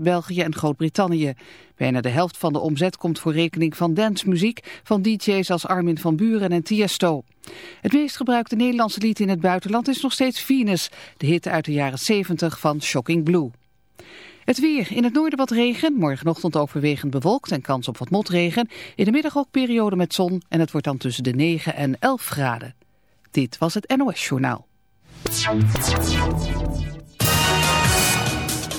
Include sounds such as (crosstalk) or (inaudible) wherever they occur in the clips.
België en Groot-Brittannië. Bijna de helft van de omzet komt voor rekening van dancemuziek van DJ's als Armin van Buren en Tiesto. Het meest gebruikte Nederlandse lied in het buitenland is nog steeds Venus, de hit uit de jaren 70 van Shocking Blue. Het weer. In het noorden wat regen. Morgenochtend overwegend bewolkt en kans op wat motregen. In de middag ook periode met zon. En het wordt dan tussen de 9 en 11 graden. Dit was het NOS Journaal.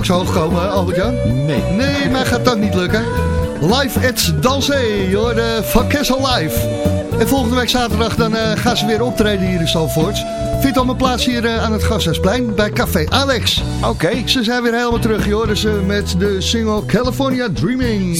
Ook zo hoog komen, Albert-Jan? Nee. Nee, maar gaat dat niet lukken. Live at Dansé, hoor, de Van Kessel Live. En volgende week zaterdag dan eh, gaan ze weer optreden hier in Zalvoort. Vindt allemaal plaats hier eh, aan het Gasthuisplein bij Café Alex. Oké. Ze zijn weer helemaal terug, joh. Dus eh, met de single California Dreaming.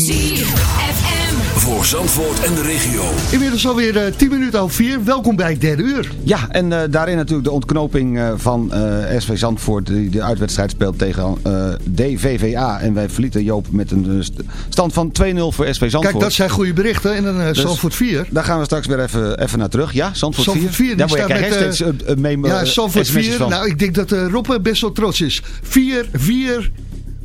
Voor Zandvoort en de regio. Inmiddels alweer eh 10 minuten over 4. Welkom bij het derde uur. Ja, en eh, daarin natuurlijk de ontknoping eh, van eh, SV Zandvoort die de uitwedstrijd speelt tegen eh, DVVA. En wij verlieten Joop met een st- stand van 2-0 voor SV Zandvoort. Kijk, dat zijn goede berichten. En dan uh, Dus Zalvoort 4. Daar gaan we straks weer even, even naar terug. Ja, Zandvoort 4. Zandvoort 4, die Daar word je steeds eh, mee Ja, Zandvoort sms'jes 4. van. Nou, ik denk dat uh, Rob best wel trots is. 4, 4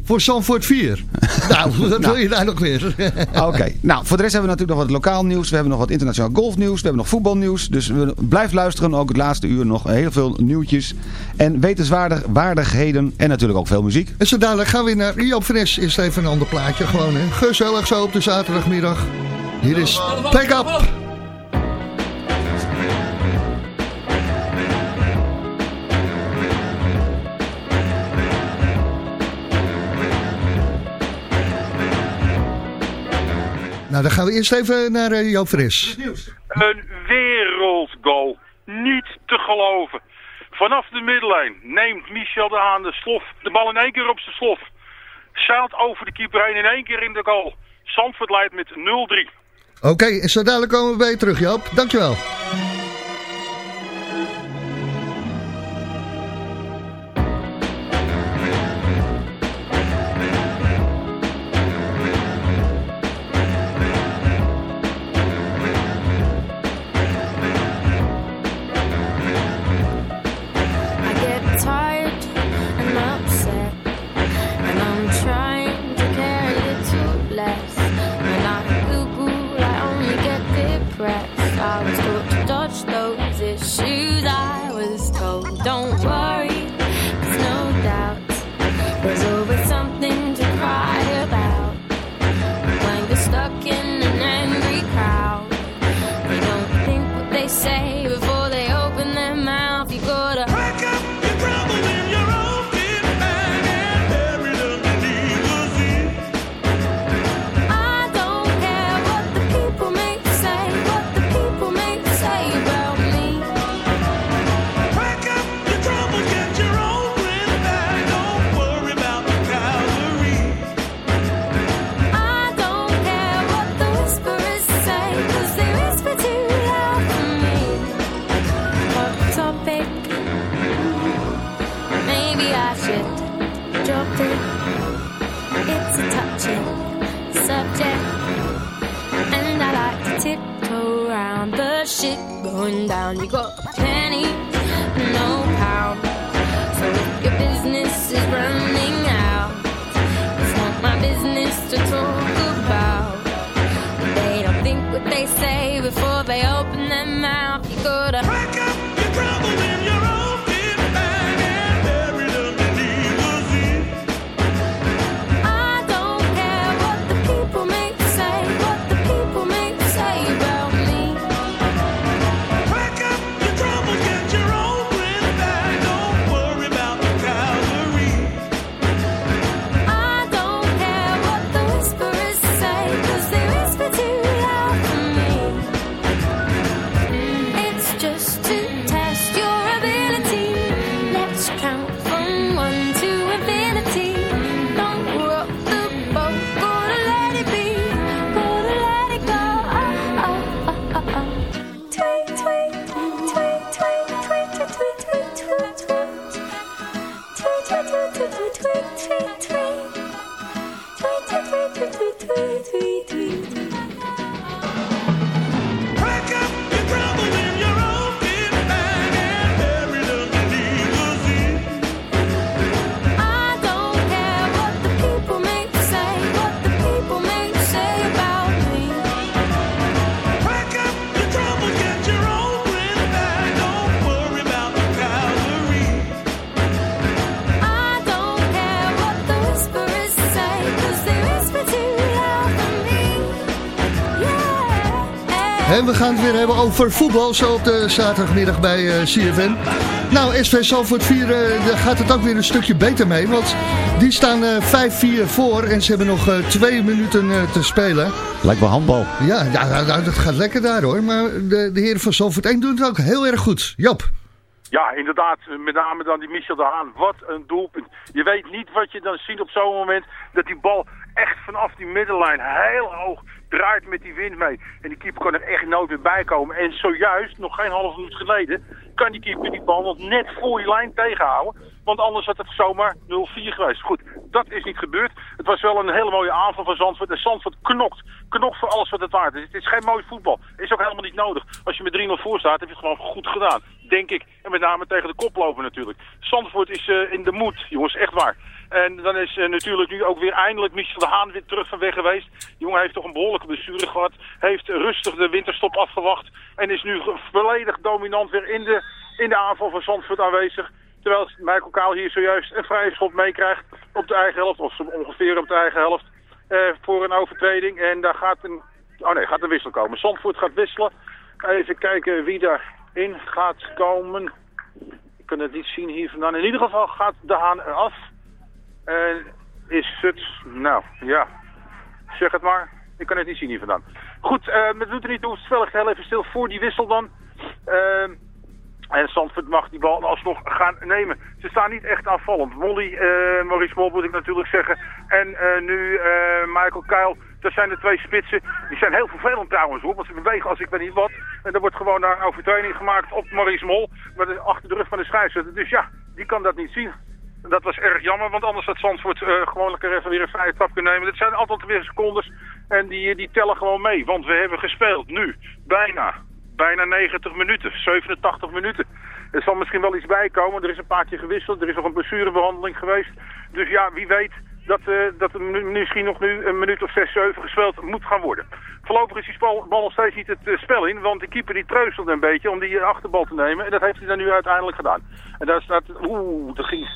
voor Zandvoort 4. (laughs) nou, wat wil je daar nog meer? (laughs) Oké, nou voor de rest hebben we natuurlijk nog wat lokaal nieuws. We hebben nog wat internationaal golfnieuws. We hebben nog voetbalnieuws. Dus we, blijf luisteren. Ook het laatste uur nog heel veel nieuwtjes. En wetenswaardigheden. En natuurlijk ook veel muziek. En zo dadelijk gaan we weer naar Joop Fres. Is even een ander plaatje gewoon. Hè. Gezellig zo op de zaterdagmiddag. Hier is Pack Up. Nou, dan gaan we eerst even naar uh, Joop Fres. Een wereldgoal. Niet te geloven. Vanaf de middellijn neemt Michel de Haan de slof. De bal in één keer op zijn slof. Zeilt over de keeper heen in één keer in de goal. Zandvoort leidt met 0-3. Oké, en zo dadelijk komen we bij je terug, Joop. Dankjewel. open that mouth, you gotta. Gaan het weer hebben over voetbal, zo op de zaterdagmiddag bij eh, CFM. Nou, SV Zalvoort 4, eh, daar gaat het ook weer een stukje beter mee. Want die staan eh 5-4 voor en ze hebben nog eh, twee minuten te spelen. Lijkt wel handbal. Ja, ja nou, dat gaat lekker daar hoor. Maar de, de heren van Zalvoort 1 doen het ook heel erg goed. Jap. Inderdaad. Met name dan die Michel de Haan. Wat een doelpunt. Je weet niet wat je dan ziet op zo'n moment. Dat die bal echt vanaf die middenlijn heel hoog draait met die wind mee. En die keeper kan er echt nooit meer bij komen. En zojuist, nog geen half minuut geleden, kan die keeper die bal nog net voor je lijn tegenhouden. Want anders had het zomaar 0-4 geweest. Goed, dat is niet gebeurd. Het was wel een hele mooie aanval van Zandvoort. En Zandvoort knokt. Knokt voor alles wat het waard is. Het is geen mooi voetbal. Is ook helemaal niet nodig. Als je met 3-0 voor staat, heb je het gewoon goed gedaan. Denk ik. En met name tegen de koploper natuurlijk. Zandvoort is eh, in de moed, jongens. Echt waar. En dan is eh, natuurlijk nu ook weer eindelijk Michel de Haan weer terug van weg geweest. Jongen heeft toch een behoorlijke blessure gehad. Heeft rustig de winterstop afgewacht. En is nu volledig dominant weer in de, in de aanval van Zandvoort aanwezig. Terwijl Michael Kaal hier zojuist een vrije schop meekrijgt op de eigen helft. Of ongeveer op de eigen helft. eh, voor een overtreding. En daar gaat een, oh nee, gaat een wissel komen. Zandvoort gaat wisselen. Even kijken wie daarin gaat komen. Ik kan het niet zien hier vandaan. In ieder geval gaat de Haan eraf. En is het, nou ja, zeg het maar. Ik kan het niet zien hier vandaan. Goed, eh het doet er niet toe. Spel ligt heel even stil voor die wissel dan. Ehm, en Zandvoort mag die bal alsnog gaan nemen. Ze staan niet echt aanvallend. Molly, eh Maurice Mol moet ik natuurlijk zeggen. En eh, nu eh, Michael Kuil. Dat zijn de twee spitsen. Die zijn heel vervelend trouwens hoor. Want ze bewegen als ik weet niet wat. En er wordt gewoon daar een overtreding gemaakt op Maurice Mol. Maar achter de rug van de scheidsrechter. Dus ja, die kan dat niet zien. En Dat was erg jammer, want anders had Zandvoort gewoon lekker even weer een vrije trap kunnen nemen. Dit zijn altijd weer secondes en die, die tellen gewoon mee. Want we hebben gespeeld nu bijna, bijna 90 minuten, 87 minuten. Er zal misschien wel iets bij komen. Er is een paar keer gewisseld, er is nog een blessurebehandeling geweest. Dus ja, wie weet dat, eh, dat er misschien nog nu een minuut of zes, zeven gespeeld moet gaan worden. Voorlopig is die bal, nog steeds niet het eh, spel in, want de keeper die treuzelde een beetje om die eh, achterbal te nemen. En dat heeft hij dan nu uiteindelijk gedaan. En daar staat, oeh, dat ging,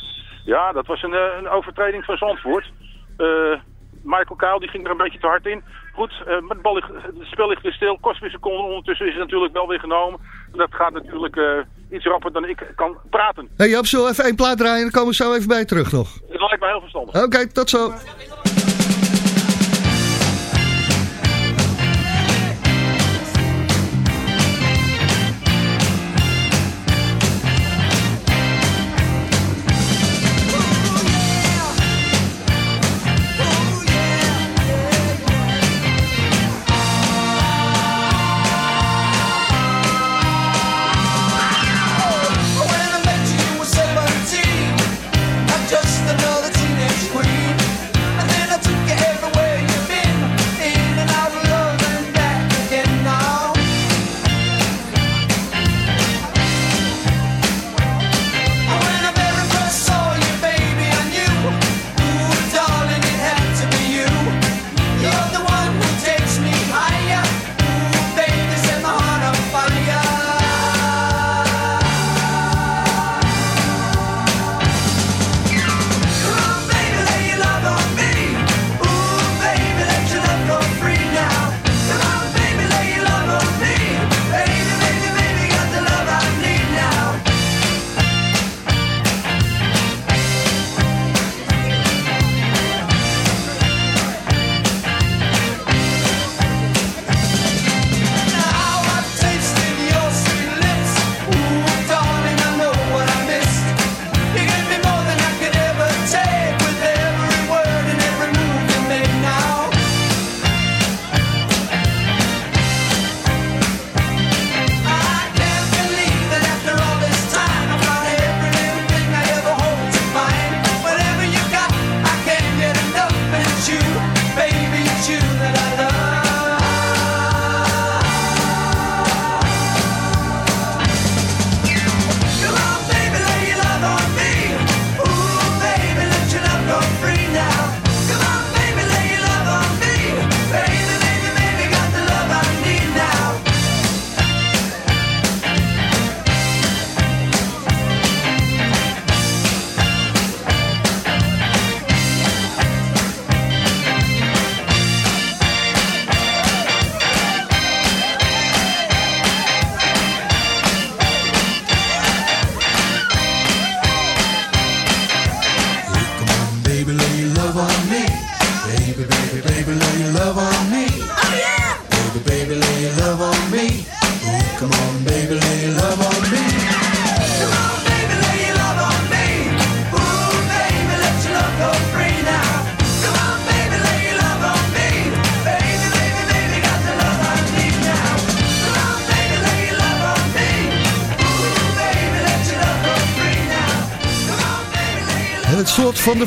ja, dat was een, een overtreding van Zandvoort. Eh, Michael Kuil die ging er een beetje te hard in. Goed, maar het, bal ligt, het spel ligt weer stil. Kost weer seconden. Ondertussen is het natuurlijk wel weer genomen. Dat gaat natuurlijk eh, iets rapper dan ik kan praten. Hey Jap, zullen even één plaat draaien en dan komen we zo even bij terug nog. Het lijkt mij heel verstandig. Oké, tot zo.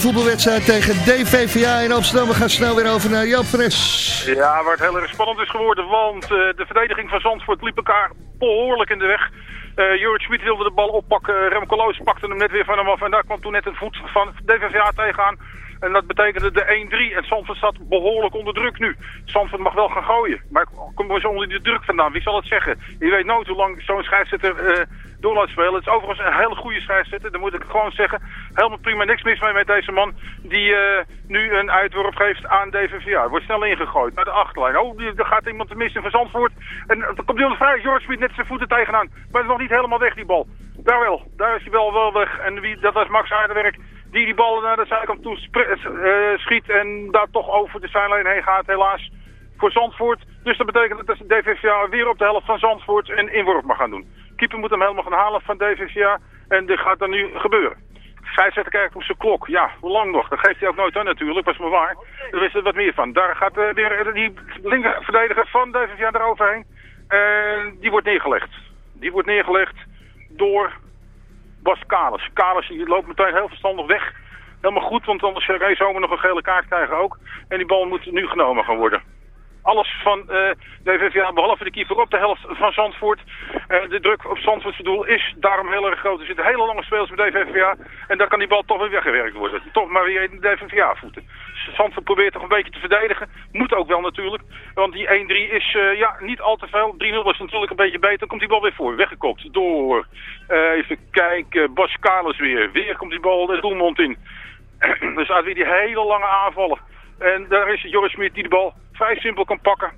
Voetbalwedstrijd tegen DVVA in Amsterdam. We gaan snel weer over naar Jan Fres. Ja, waar het heel erg spannend is geworden, want eh, de verdediging van Zandvoort liep elkaar behoorlijk in de weg. Eh Jorrit Schmid wilde de bal oppakken, Remco Loos pakte hem net weer van hem af en daar kwam toen net een voet van DVVA tegenaan. En dat betekende de 1-3 en Zandvoort staat behoorlijk onder druk nu. Zandvoort mag wel gaan gooien, maar komt er zo onder die druk vandaan, wie zal het zeggen? Je weet nooit hoe lang zo'n scheidsrechter eh door laat spelen. Het is overigens een hele goede scheidsrechter, dat moet ik gewoon zeggen. Helemaal prima, niks mis mee met deze man die eh, nu een uitworp geeft aan DVVA. Wordt snel ingegooid naar de achterlijn. Oh, die- er gaat iemand te missen van Zandvoort. En dan komt onder vrij. George Smit net zijn voeten tegenaan. Maar het is nog niet helemaal weg, die bal. Daar wel. Daar is hij wel, wel weg. En wie, dat was Max Aardewerk die die bal naar de zijkant toe eh, schiet en daar toch over de zijlijn heen gaat, helaas. Voor Zandvoort. Dus dat betekent dat de DVVA weer op de helft van Zandvoort een inworp mag gaan doen. Keeper moet hem helemaal gaan halen van DVVA. En dit gaat dan nu gebeuren. Scheidsrechter kijkt op zijn klok. Ja, hoe lang nog? Dat geeft hij ook nooit aan natuurlijk, was maar waar. Er is er wat meer van. Daar gaat eh, weer eh, die linkerverdediger van DVVA eroverheen. En die wordt neergelegd. Die wordt neergelegd door Bas Kalis. Kalis loopt meteen heel verstandig weg. Helemaal goed, want anders ga je zomaar nog een gele kaart krijgen ook. En die bal moet nu genomen gaan worden. Alles van eh, de behalve de keeper op de helft van Zandvoort. Eh, de druk op Zandvoortse doel is daarom heel erg groot. Er zitten hele lange spelers bij de. En dan kan die bal toch weer weggewerkt worden. Toch maar weer in de VVA voeten. Zandvoort probeert toch een beetje te verdedigen. Moet ook wel natuurlijk. Want die 1-3 is eh, ja, niet al te veel. 3-0 was natuurlijk een beetje beter. Dan komt die bal weer voor. Weggekopt door, even kijken, Bas Kalis weer. Weer komt die bal de doelmond in. (clears throat) dus uit weer die hele lange aanvallen. En daar is Joris Smit die de bal vrij simpel kan pakken.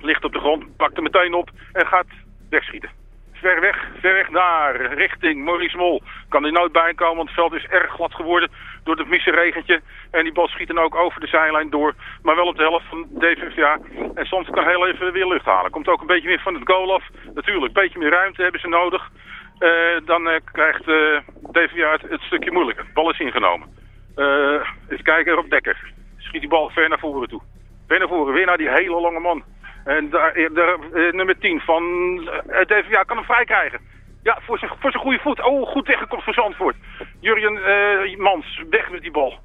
Ligt op de grond, pakt hem meteen op en gaat wegschieten. Ver weg, ver weg naar richting Maurice Mol. Kan er nooit bij komen, want het veld is erg glad geworden door het misse regentje. En die bal schiet dan ook over de zijlijn door, maar wel op de helft van DVVA. En soms kan heel even weer lucht halen. Komt ook een beetje meer van het goal af. Natuurlijk, een beetje meer ruimte hebben ze nodig. Eh, dan eh, krijgt eh DVA het, stukje moeilijker. De bal is ingenomen. Even kijken op Dekker. Schiet die bal ver naar voren toe. Ver naar voren, weer naar die hele lange man. En daar, eh, eh, nummer 10 van eh, het DVA kan hem vrij krijgen. Ja, voor zijn, voor zijn goede voet. Oh, goed weggekomen voor Zandvoort. Jurjen eh, Mans, weg met die bal.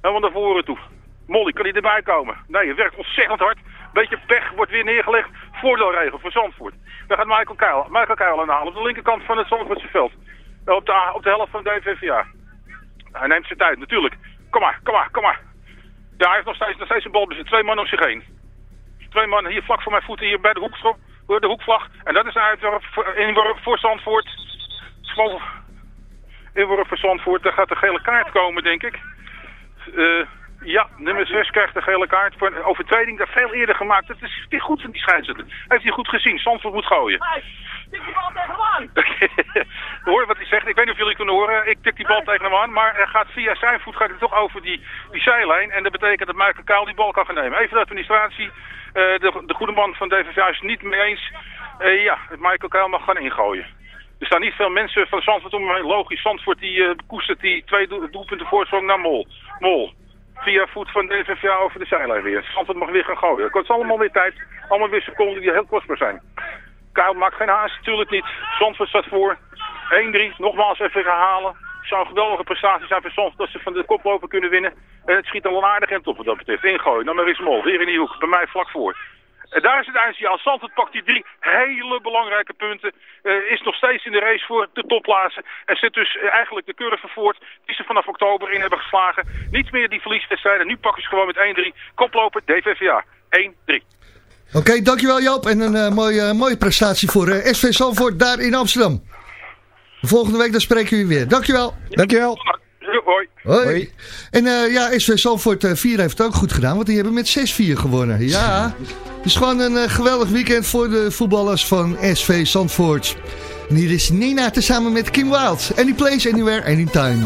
Helemaal naar voren toe. Molly, kan hij erbij komen? Nee, het werkt ontzettend hard. Beetje pech wordt weer neergelegd. Voordeelregel voor Zandvoort. Daar gaat Michael Keil, Michael Keil aan halen. Op de linkerkant van het Zandvoortse veld. Eh, Op de, op de helft van de DVVA. Hij neemt zijn tijd, natuurlijk. Kom maar, kom maar, kom maar. Ja, hij heeft nog steeds, nog steeds een balbezit. Twee man om zich heen. Twee man hier vlak voor mijn voeten, hier bij de, de hoekvlag. En dat is een uitworp voor- voor Zandvoort. Inworp voor Zandvoort. Daar gaat de gele kaart komen, denk ik. Eh, ja, nummer 6 krijgt de gele kaart voor een overtreding. Dat veel eerder gemaakt. Dat is weer goed van die scheidsrechter. Heeft hij goed gezien. Zandvoort moet gooien. (laughs) Hoor wat hij zegt. Ik weet niet of jullie kunnen horen. Ik tik die bal tegen hem aan. Maar hij gaat via zijn voet gaat hij toch over die, die zijlijn. En dat betekent dat Michael Kaal die bal kan gaan nemen. Even de administratie. Eh, de, de goede man van DVV is het niet mee eens. Eh, ja, Michael Kaal mag gaan ingooien. Er staan niet veel mensen van Zandvoort om. Logisch, Zandvoort die eh, koestert die twee doel- doelpunten voorsprong naar Mol. Mol. Via voet van DVVA over de zijlijn weer. Zandvoort mag weer gaan gooien. Het kost allemaal weer tijd. Allemaal weer seconden die heel kostbaar zijn. Kuil maakt geen haast, natuurlijk niet. Zandvoort staat voor. 1-3, nogmaals even herhalen. Het zou een geweldige prestatie zijn voor Zandvoort dat ze van de koploper kunnen winnen. En het schiet al een aardig end op wat dat betreft. Ingooien, dan maar is Mol, weer in die hoek. Bij mij vlak voor. En daar is het eindsignaal. Zandvoort pakt die drie hele belangrijke punten. Eh, is nog steeds in de race voor de topplaatsen. En zit dus eh, eigenlijk de curve voort die ze vanaf oktober in hebben geslagen. Niet meer die verlieswedstrijden. Nu pakken ze gewoon met 1-3. Koploper DVVA. 1-3. Oké, dankjewel Joop. En een eh, mooie, mooie prestatie voor SV Zandvoort daar in Amsterdam. Volgende week dan spreken we u weer. Dankjewel. Dankjewel. Hoi. Hoi. En eh, ja, SV Zandvoort eh, 4 heeft het ook goed gedaan, want die hebben met 6-4 gewonnen. Ja, het is gewoon een eh, geweldig weekend voor de voetballers van SV Zandvoort. En hier is Nina tezamen met Kim Wild. Any place, anywhere, anytime.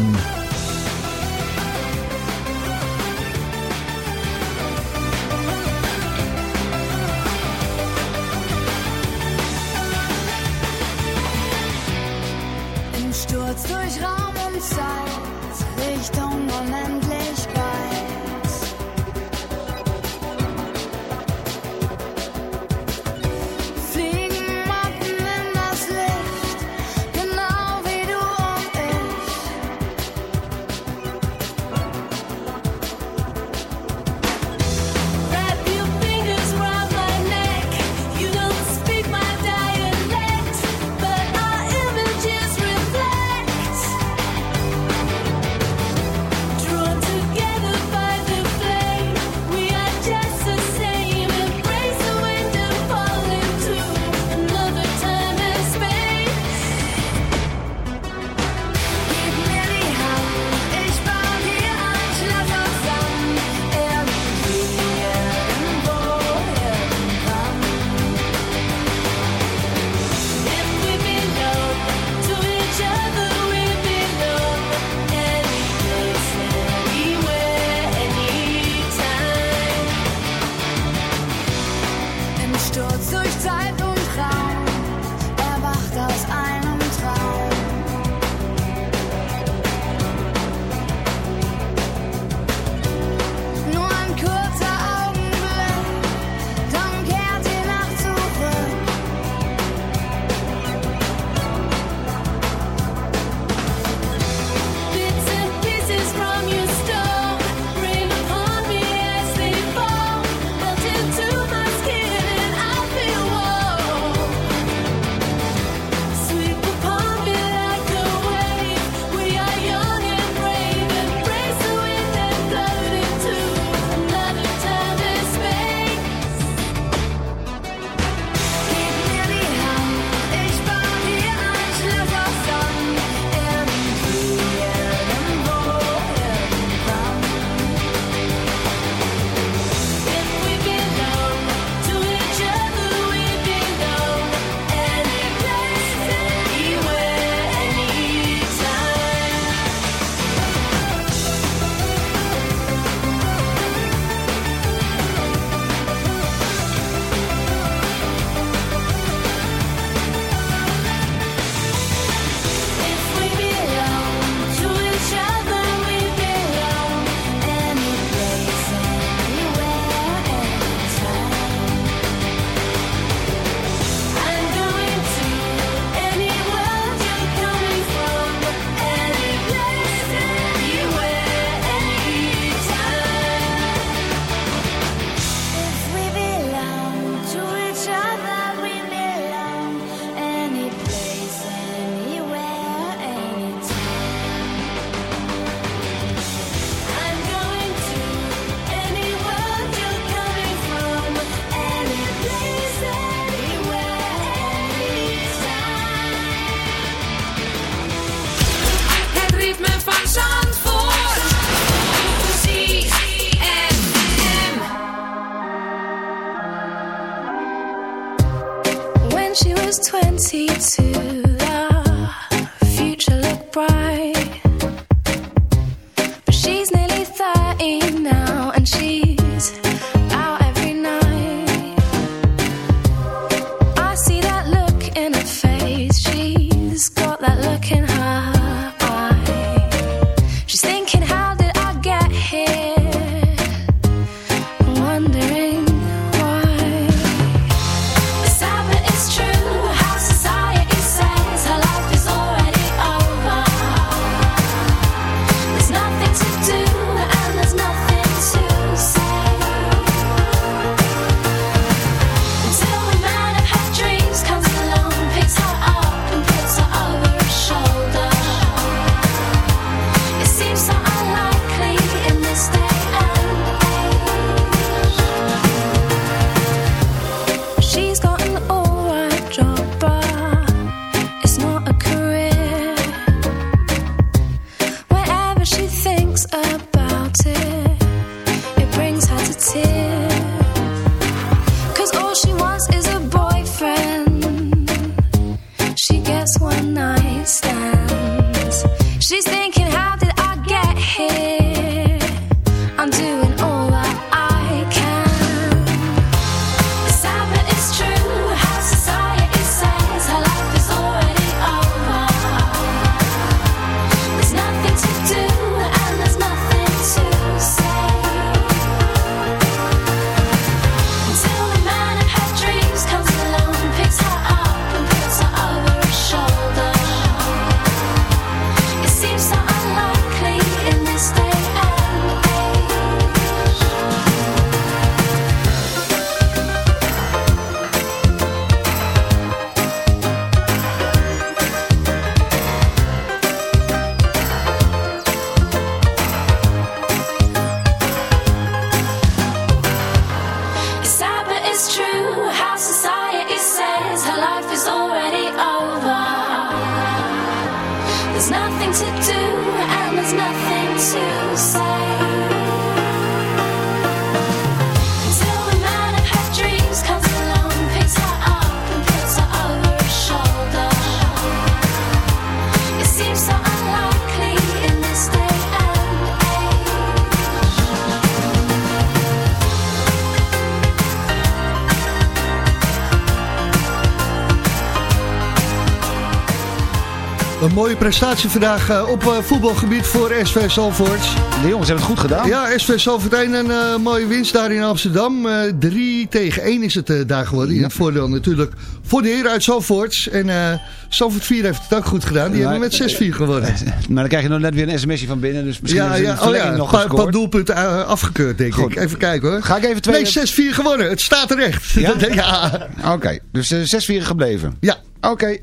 Prestatie vandaag eh, op eh, voetbalgebied voor SV Zalvoort. De jongens hebben het goed gedaan. Ja, SV Zalvoort 1 een eh, mooie winst daar in Amsterdam. Eh 3 tegen 1 is het daar geworden. In het voordeel natuurlijk voor de heren uit Zalvoort. En eh Zalvoort 4 heeft het ook goed gedaan. Die Ja, hebben met 6-4 gewonnen. Maar dan krijg je nog net weer een sms'je van binnen. Dus misschien Ja, is ja, het oh ja, nog een paar, gescoord. paar doelpunten afgekeurd, denk Goed. ik. Even kijken hoor. Ga ik even twee... Nee, 6-4 gewonnen. Het staat terecht. Ja? (laughs) ja. Oké, dus eh 6-4 gebleven. Ja. Oké.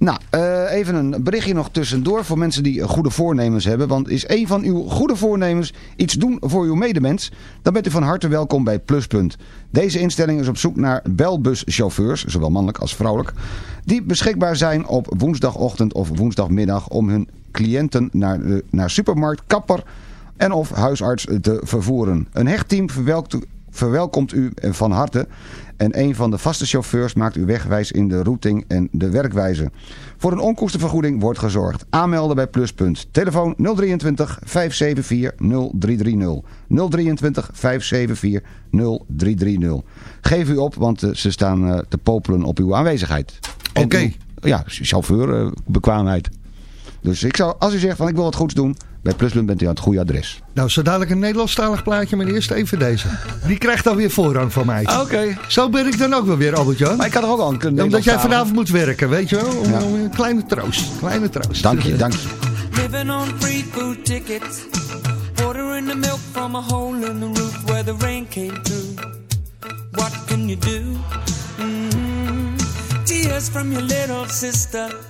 Nou, eh, even een berichtje nog tussendoor voor mensen die goede voornemens hebben. Want is een van uw goede voornemens iets doen voor uw medemens? Dan bent u van harte welkom bij Pluspunt. Deze instelling is op zoek naar belbuschauffeurs, zowel mannelijk als vrouwelijk, die beschikbaar zijn op woensdagochtend of woensdagmiddag om hun cliënten naar, de, naar supermarkt, kapper en of huisarts te vervoeren. Een hecht team verwelkomt u van harte en een van de vaste chauffeurs maakt u wegwijs in de routing en de werkwijze. Voor een onkostenvergoeding wordt gezorgd. Aanmelden bij Pluspunt. Telefoon 023 574 0330. 023 574 0330. Geef u op, want eh, ze staan eh, te popelen op uw aanwezigheid. Oké. Ja, chauffeur, eh. Dus ik zou, als u zegt van ik wil wat goeds doen, bij Pluspunt bent u aan het goede adres. Nou, zo dadelijk een Nederlandstalig plaatje, maar eerst even deze. Die krijgt dan weer voorrang van mij. Oké. Zo ben ik dan ook wel weer, Albert-Jan. Maar ik kan er ook al een Omdat jij vanavond moet werken, weet je wel? Om, Ja. om een kleine troost. Kleine troost. Dank je, dank je. Living on free food tickets. The milk from a hole in the roof where the rain came through. What can you do? Mm. Tears from your little sister.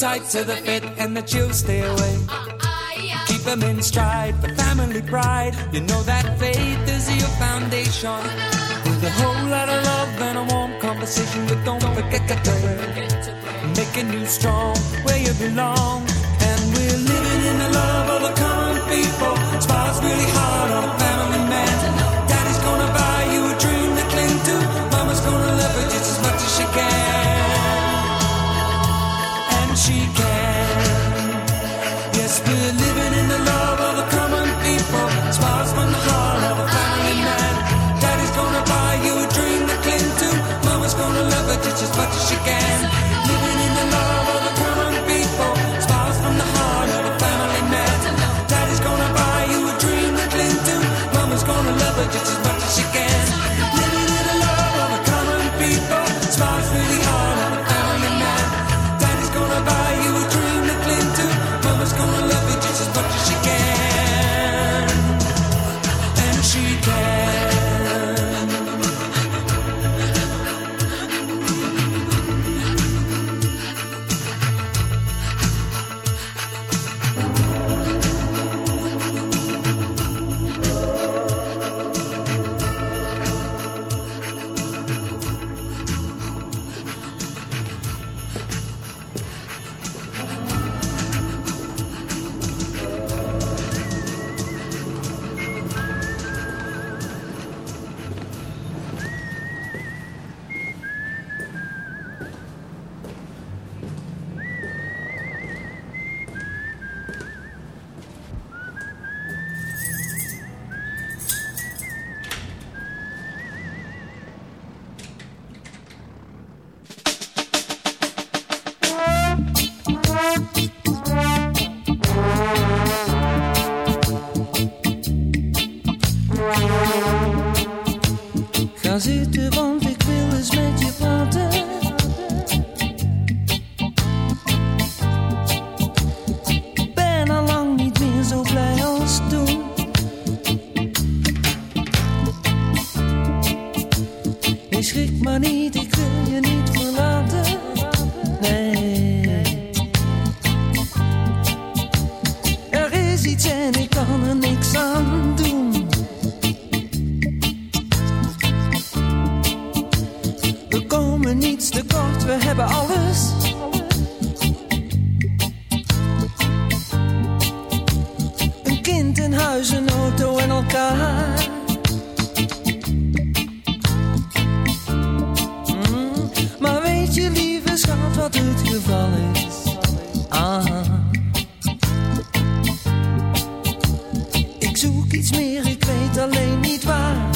tight to the fit and the chill stay away. Keep them in stride for family pride. You know that faith is your foundation. With a whole lot of love and a warm conversation, but don't forget to pray. Making you strong where you belong. And we're living in the love of the common people. Spies really hard on a family man. Daddy's gonna buy you a dream to cling to. Mama's gonna love it just as much as she can. again. Iets meer, ik weet alleen niet waar.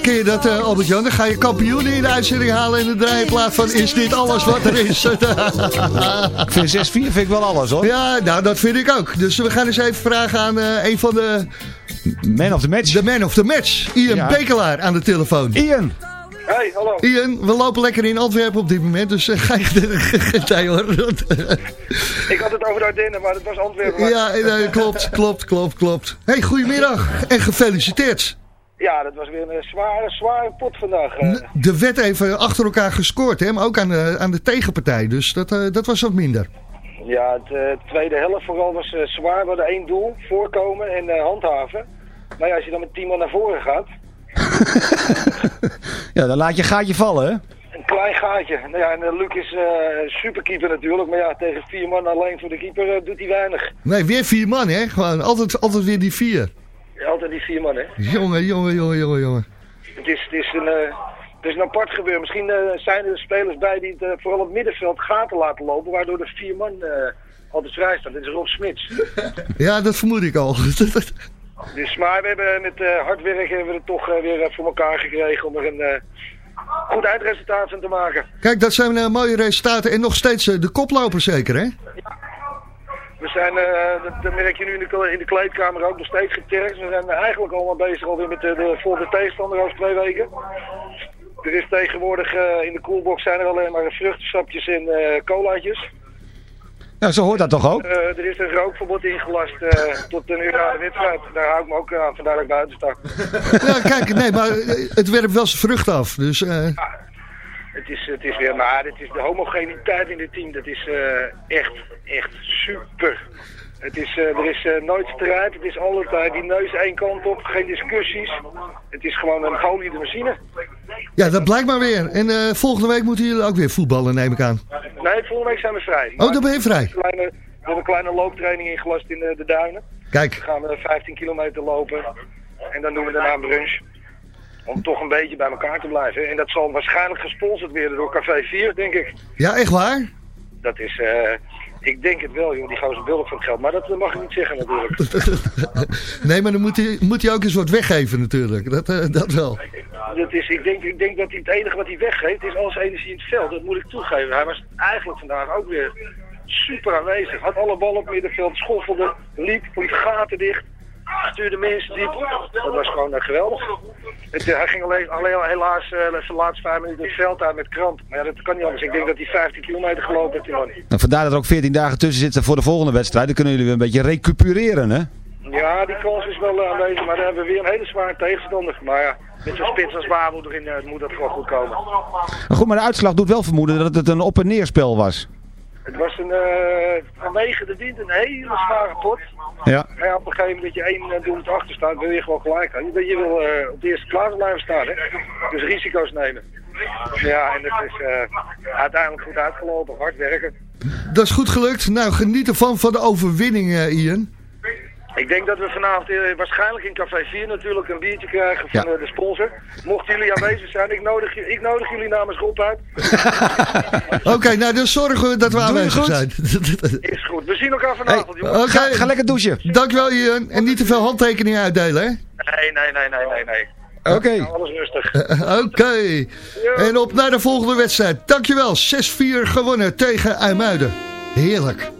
Ken je dat, eh, Albert-Jan? Dan ga je kampioenen in de uitzending halen en dan draai je in plaats van... is dit alles wat er is? (laughs) Ik vind 6-4 vind ik wel alles hoor. ja, nou, dat vind ik ook. Dus we gaan eens even vragen aan eh, een van de... Man of the match. De man of the match. Ian Ja. Bekelaar aan de telefoon. Ian. Hey, hallo. Ian, we lopen lekker in Antwerpen op dit moment, dus eh, ga je... (laughs) nee hoor. Ik had het over de Ardennen, maar het was Antwerpen. maar- ja, nee, klopt, klopt, klopt, klopt. hey, goedemiddag en gefeliciteerd. Ja, dat was weer een zware, zware pot vandaag. eh. De werd even achter elkaar gescoord, hè, maar ook aan de, aan de tegenpartij, dus dat, eh, dat was wat minder. Ja, het eh, tweede helft vooral was zwaar. We hadden één doel, voorkomen en eh, handhaven. Maar ja, als je dan met tien man naar voren gaat, (laughs) Ja, dan laat je gaatje vallen hè. een klein gaatje. Nou ja, en Luc is eh, superkeeper natuurlijk, maar ja, tegen vier man alleen voor de keeper doet hij weinig. Nee, weer vier man, hè? Gewoon altijd, altijd weer die vier. Altijd die vier man, hè. Jongen, jongen, jongen, jongen, jongen. Het is, het is, een, eh, het is een apart gebeuren. Misschien eh, zijn er spelers bij die het, eh, vooral op het middenveld gaten laten lopen, waardoor de vier man altijd vrij staan. Dit is Rob Smits. (laughs) Ja, dat vermoed ik al. (laughs) Dus, maar we hebben met hard werken hebben we het toch weer voor elkaar gekregen om er een goed eindresultaat van te maken. Kijk, dat zijn mooie resultaten en nog steeds de koploper zeker, hè? We zijn, eh, dat, dat merk je nu in de, in de kleedkamer ook, nog steeds getergd. We zijn eigenlijk allemaal bezig alweer met de, de volgende tegenstander over twee weken. Er is tegenwoordig eh, in de koelbox zijn er alleen maar vruchtensapjes en eh colaatjes. Ja, zo hoort dat toch ook? Eh, er is een rookverbod ingelast eh, tot een uur na de wedstrijd. Daar hou ik me ook aan, vandaar dat ik buiten sta. Ja, (laughs) kijk, nee, maar het werpt wel zijn vrucht af. Dus, eh, Het is, het is weer, maar het is de homogeniteit in het team, dat is eh, echt, echt super. Het is, eh, er is eh, nooit strijd, het is altijd die neus één kant op, geen discussies. Het is gewoon een geoliede machine. ja, dat blijkt maar weer. En volgende week moeten jullie ook weer voetballen, neem ik aan. Nee, volgende week zijn we vrij. Oh, dan ben je vrij. We hebben een kleine, een looptraining ingelast in de duinen. Kijk. Dan gaan we 15 kilometer lopen en dan doen we daarna een brunch. Om toch een beetje bij elkaar te blijven. En dat zal waarschijnlijk gesponsord worden door Café 4, denk ik. Ja, echt waar? Dat is, eh, ik denk het wel, joh. Die gozer wil van het geld. Maar dat mag ik niet zeggen natuurlijk. (laughs) nee, maar dan moet hij, moet hij ook eens wat weggeven natuurlijk. Dat, eh, dat wel. Dat is, ik, denk, ik denk dat hij het enige wat hij weggeeft is alles energie in het veld. Dat moet ik toegeven. Hij was eigenlijk vandaag ook weer super aanwezig. Had alle ballen op middenveld, schoffelde, liep, liep gaten dicht. Stuurde mensen diep. Dat was gewoon eh, geweldig. Het, eh, hij ging alleen, alleen al helaas eh, zijn laatste vijf minuten het veld uit met kramp. Maar ja, dat kan niet anders. Ik denk dat hij 15 kilometer gelopen heeft. die man. Nou, vandaar dat er ook 14 dagen tussen zitten voor de volgende wedstrijd. Dan kunnen jullie weer een beetje recupereren hè. Ja, die kans is wel eh, aanwezig, maar dan hebben we weer een hele zware tegenstander. Maar ja, met zo'n spits als Babel erin eh, moet dat gewoon goed komen. Goed, maar de uitslag doet wel vermoeden dat het een op- en neerspel was. Het was een, eh, vanwege de wind een hele zware pot. Ja. Op een gegeven moment dat je één uh, doelpunt achter staat, wil je gewoon gelijk gaan. Je, je wil eh, op de eerste plaats blijven staan, hè. Dus risico's nemen. Ja, en het is eh, uiteindelijk goed uitgelopen, hard werken. Dat is goed gelukt. Nou, geniet ervan van de overwinning, eh, Ian. Ik denk dat we vanavond eh, waarschijnlijk in Café 4 natuurlijk een biertje krijgen van eh, de sponsor. Mochten jullie aanwezig zijn, ik nodig, je- ik nodig jullie namens Rob uit. (laughs) Oké, nou dan zorgen we dat we aanwezig zijn. (laughs) Is goed. We zien elkaar vanavond. Oké. Ga, ga lekker douchen. Dankjewel, Ian. En niet te veel handtekeningen uitdelen, hè? Nee, nee, nee, nee, nee, nee. Oké. Nou, alles rustig. (laughs) Oké. En op naar de volgende wedstrijd. Dankjewel. 6-4 gewonnen tegen IJmuiden. Heerlijk.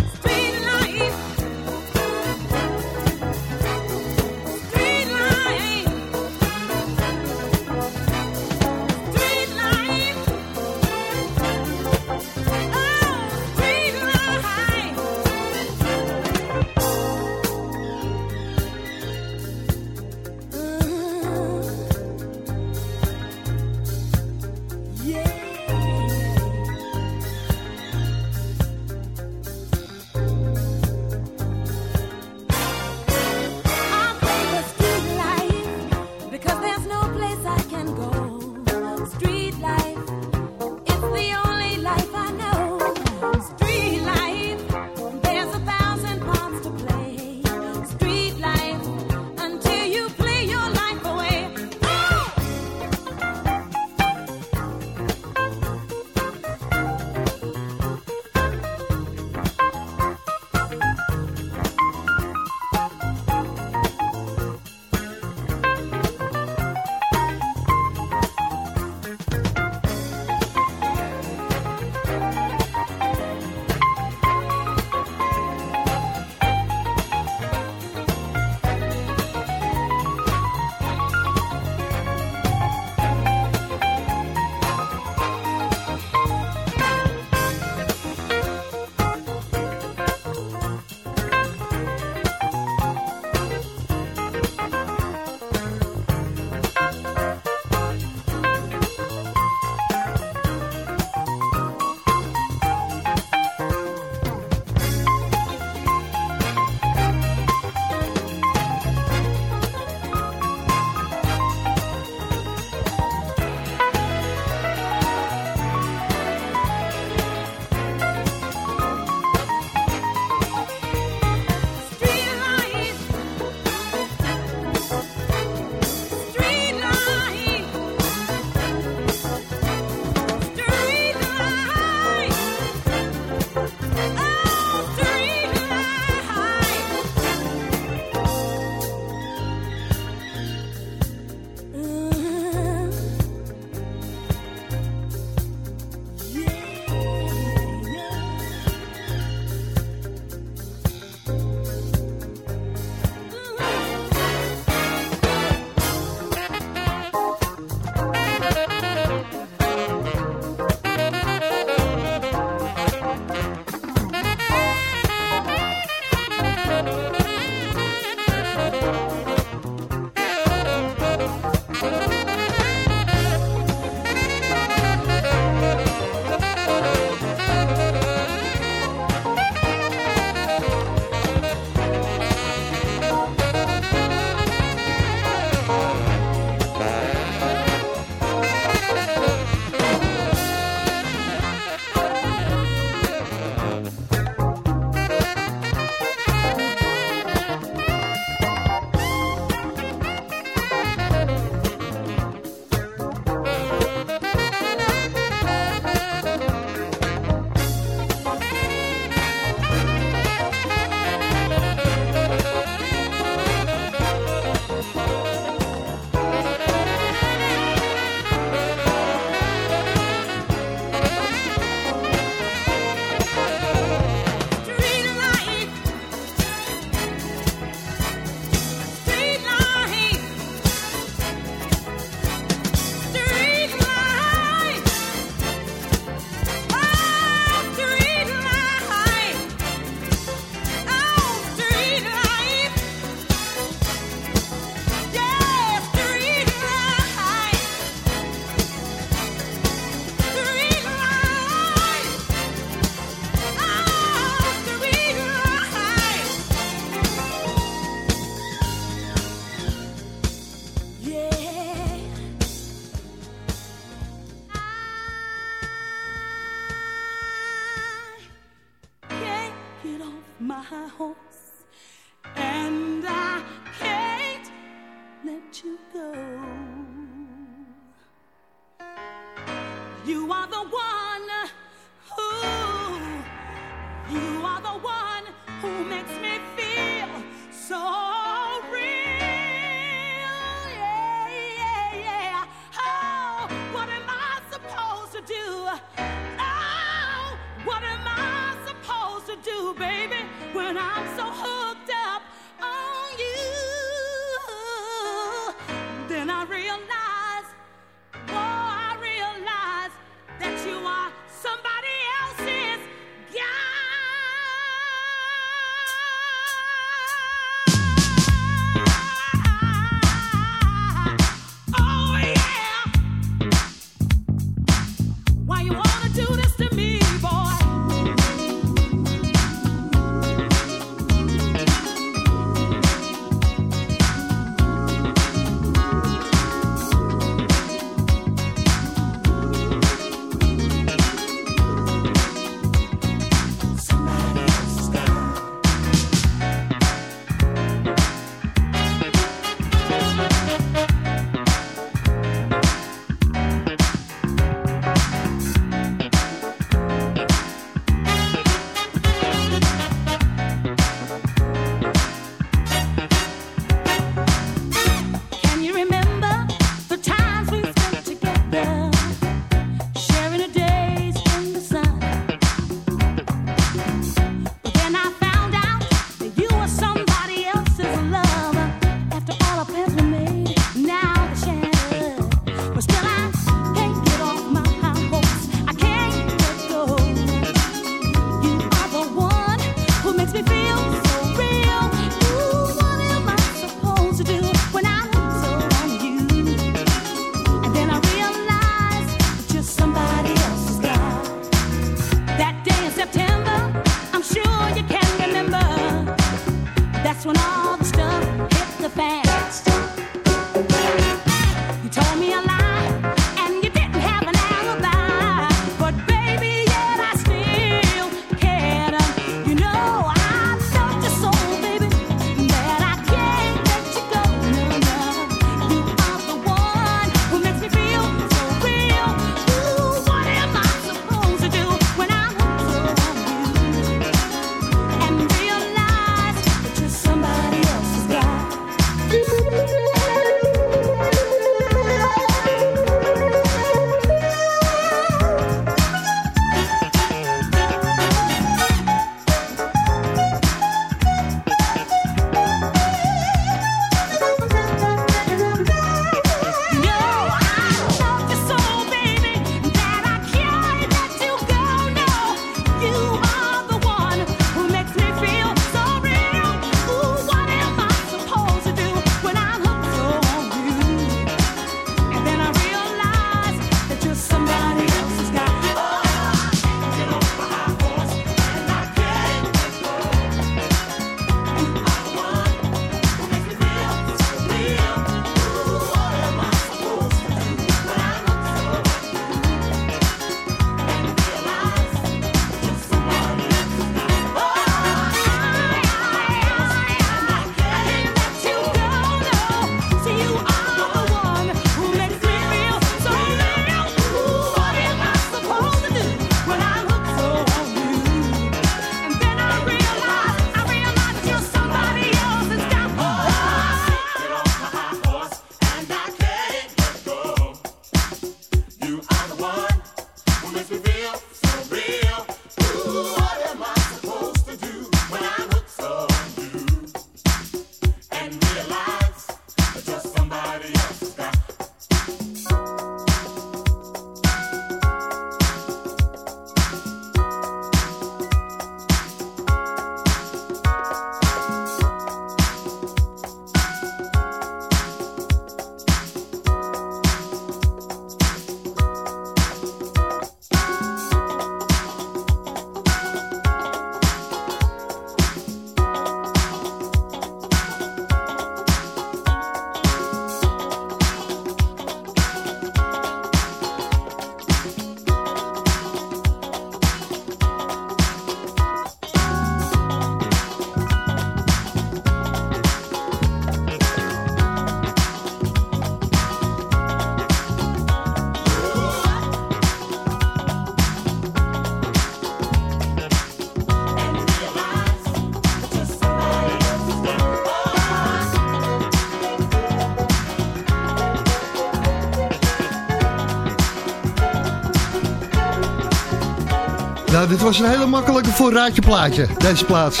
Nou, dit was een hele makkelijke voor raadje plaatje, deze plaats.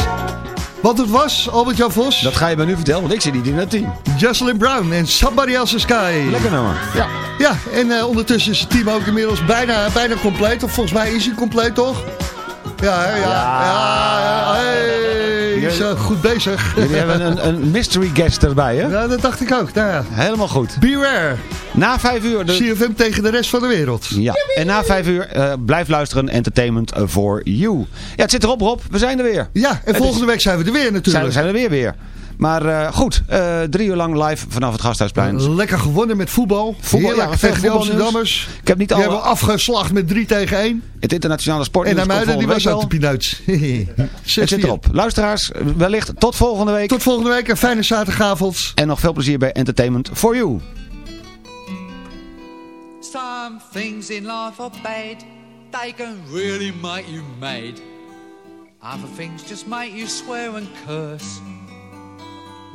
Wat het was, Albert-Jan Vos. Dat ga je me nu vertellen, want ik zit niet in het team. Jocelyn Brown en Somebody Else's Sky. Lekker nummer. Ja. Ja, en eh, ondertussen is het team ook inmiddels bijna, bijna compleet. Of volgens mij is hij compleet, toch? Ja, hè, ja, ja, ja, hey, Zo goed bezig. Jullie (laughs) hebben een, een mystery guest erbij, hè? Ja, dat dacht ik ook. Nou ja. Helemaal goed. Beware. Na vijf uur... De... CFM tegen de rest van de wereld. Ja, en na vijf uur eh, blijf luisteren. Entertainment for you. Ja, het zit erop, Rob. We zijn er weer. Ja, en Het volgende is- week zijn we er weer natuurlijk. Zijn, zijn er weer weer. Maar eh, goed, eh, drie uur lang live vanaf het Gasthuisplein. Lekker gewonnen met voetbal. Voetbal, Heerlijk ja, tegen de. Amsterdammers. Ik heb niet Die alle... hebben we afgeslacht met 3 tegen 1. Het internationale En sportnieuws naar komt Muiden, die was ook de wel. pinuits. (laughs) Het zit erop. Luisteraars, wellicht tot volgende week. Tot volgende week. Een fijne zaterdagavond. En nog veel plezier bij Entertainment for You. Some things in life are bad, they can really make you mad. Other things just make you swear and curse.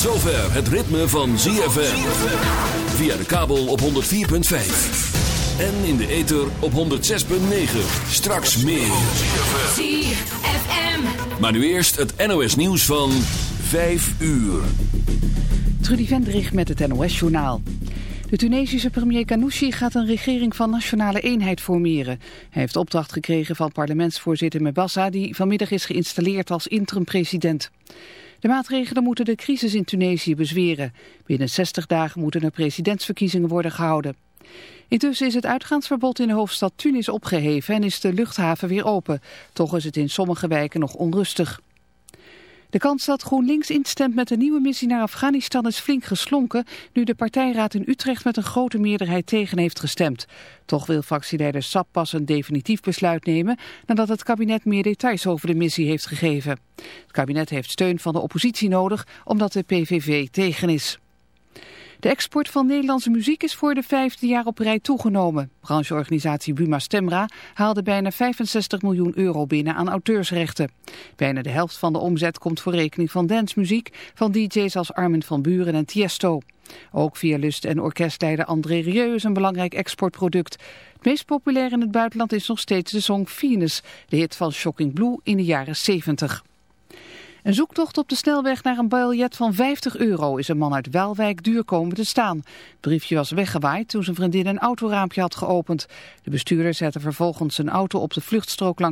Tot zover het ritme van ZFM. Via de kabel op 104.5. En in de ether op 106.9. Straks meer. ZFM. Maar nu eerst het NOS nieuws van 5 uur. Trudy Vendrich met het NOS-journaal. De Tunesische premier Ghanouchi gaat een regering van nationale eenheid formeren. Hij heeft opdracht gekregen van parlementsvoorzitter Mebassa... die vanmiddag is geïnstalleerd als interim-president. De maatregelen moeten de crisis in Tunesië bezweren. Binnen 60 dagen moeten er presidentsverkiezingen worden gehouden. Intussen is het uitgaansverbod in de hoofdstad Tunis opgeheven en is de luchthaven weer open. Toch is het in sommige wijken nog onrustig. De kans dat GroenLinks instemt met een nieuwe missie naar Afghanistan is flink geslonken... nu de partijraad in Utrecht met een grote meerderheid tegen heeft gestemd. Toch wil fractieleider Sap pas een definitief besluit nemen... nadat het kabinet meer details over de missie heeft gegeven. Het kabinet heeft steun van de oppositie nodig omdat de PVV tegen is. De export van Nederlandse muziek is voor de vijfde jaar op rij toegenomen. Brancheorganisatie Buma Stemra haalde bijna 65 miljoen euro binnen aan auteursrechten. Bijna de helft van de omzet komt voor rekening van dancemuziek van DJ's als Armin van Buren en Tiesto. Ook via Lust en orkestleider André Rieu is een belangrijk exportproduct. Het meest populair in het buitenland is nog steeds de song Venus, de hit van Shocking Blue in de jaren 70. Een zoektocht op de snelweg naar een biljet van 50 euro is een man uit Waalwijk duur komen te staan. Het briefje was weggewaaid toen zijn vriendin een autoraampje had geopend. De bestuurder zette vervolgens zijn auto op de vluchtstrook langs